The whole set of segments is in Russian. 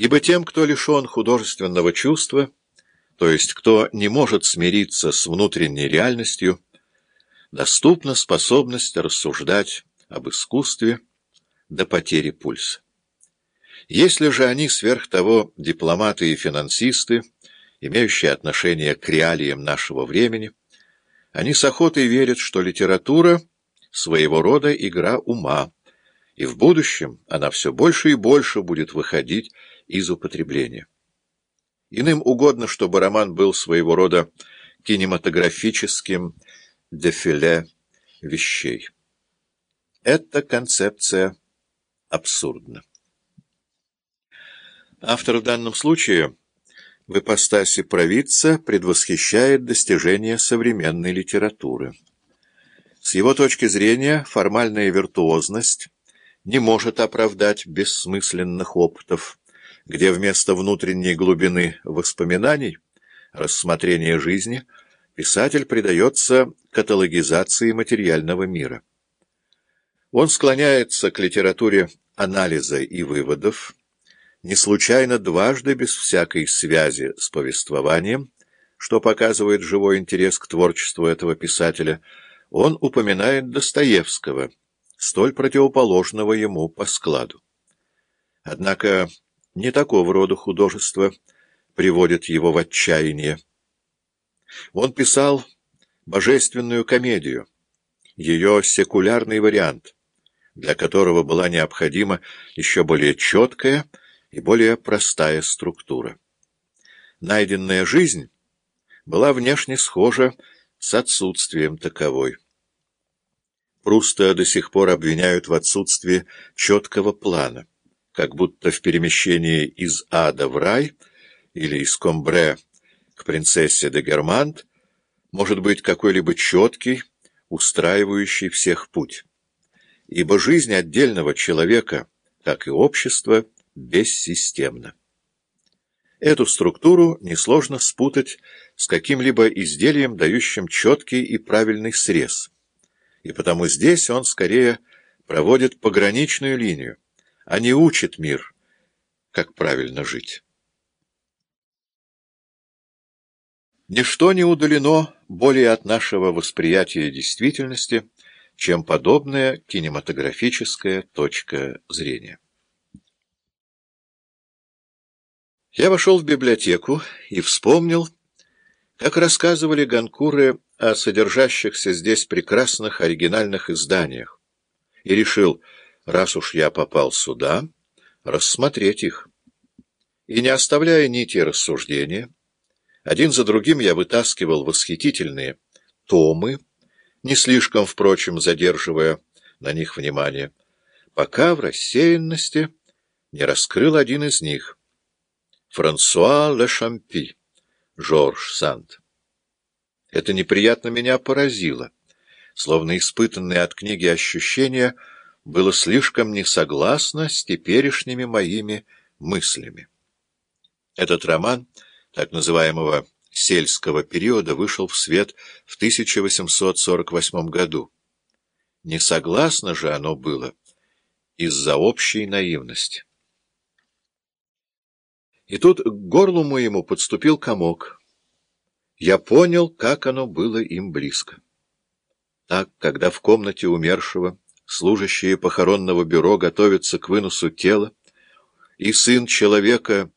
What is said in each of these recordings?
Ибо тем, кто лишен художественного чувства, то есть кто не может смириться с внутренней реальностью, доступна способность рассуждать об искусстве до потери пульса. Если же они сверх того дипломаты и финансисты, имеющие отношение к реалиям нашего времени, они с охотой верят, что литература — своего рода игра ума, и в будущем она все больше и больше будет выходить из употребления. Иным угодно, чтобы роман был своего рода кинематографическим дефиле вещей. Эта концепция абсурдна. Автор в данном случае в ипостаси провидца предвосхищает достижения современной литературы. С его точки зрения формальная виртуозность не может оправдать бессмысленных опытов, где вместо внутренней глубины воспоминаний, рассмотрения жизни, писатель предается каталогизации материального мира. Он склоняется к литературе анализа и выводов, не случайно дважды без всякой связи с повествованием, что показывает живой интерес к творчеству этого писателя, он упоминает Достоевского, столь противоположного ему по складу. Однако не такого рода художество приводит его в отчаяние. Он писал божественную комедию, ее секулярный вариант, для которого была необходима еще более четкая и более простая структура. Найденная жизнь была внешне схожа с отсутствием таковой. Пруста до сих пор обвиняют в отсутствии четкого плана, как будто в перемещении из ада в рай или из Комбре к принцессе де Германт может быть какой-либо четкий, устраивающий всех путь. Ибо жизнь отдельного человека, как и общество, бессистемна. Эту структуру несложно спутать с каким-либо изделием, дающим четкий и правильный срез. И потому здесь он скорее проводит пограничную линию, не учит мир, как правильно жить. Ничто не удалено более от нашего восприятия действительности, чем подобная кинематографическая точка зрения. Я вошел в библиотеку и вспомнил, как рассказывали Ганкуры о содержащихся здесь прекрасных оригинальных изданиях, и решил, раз уж я попал сюда, рассмотреть их. И не оставляя нити рассуждения, один за другим я вытаскивал восхитительные томы, не слишком, впрочем, задерживая на них внимание, пока в рассеянности не раскрыл один из них — Франсуа Ле Шампи, Жорж Санд. Это неприятно меня поразило, словно испытанное от книги ощущение было слишком несогласно с теперешними моими мыслями. Этот роман, так называемого сельского периода, вышел в свет в 1848 году. Несогласно же оно было из-за общей наивности. И тут к горлу моему подступил комок. Я понял, как оно было им близко. Так, когда в комнате умершего служащие похоронного бюро готовятся к выносу тела, и сын человека,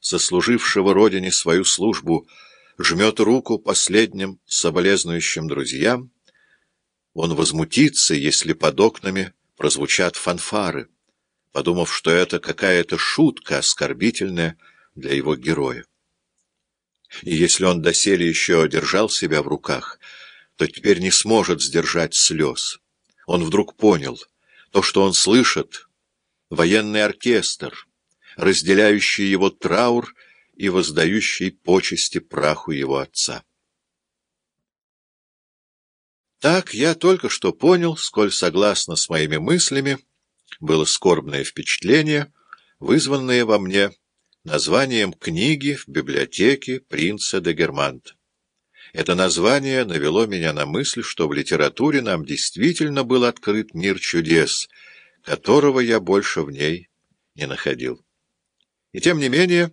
сослужившего родине свою службу, жмет руку последним соболезнующим друзьям, он возмутится, если под окнами прозвучат фанфары, подумав, что это какая-то шутка оскорбительная, для его героя. И если он доселе еще держал себя в руках, то теперь не сможет сдержать слез. Он вдруг понял, то, что он слышит, военный оркестр, разделяющий его траур и воздающий почести праху его отца. Так я только что понял, сколь согласно с моими мыслями, было скорбное впечатление, вызванное во мне названием книги в библиотеке принца де Германта. Это название навело меня на мысль, что в литературе нам действительно был открыт мир чудес, которого я больше в ней не находил. И тем не менее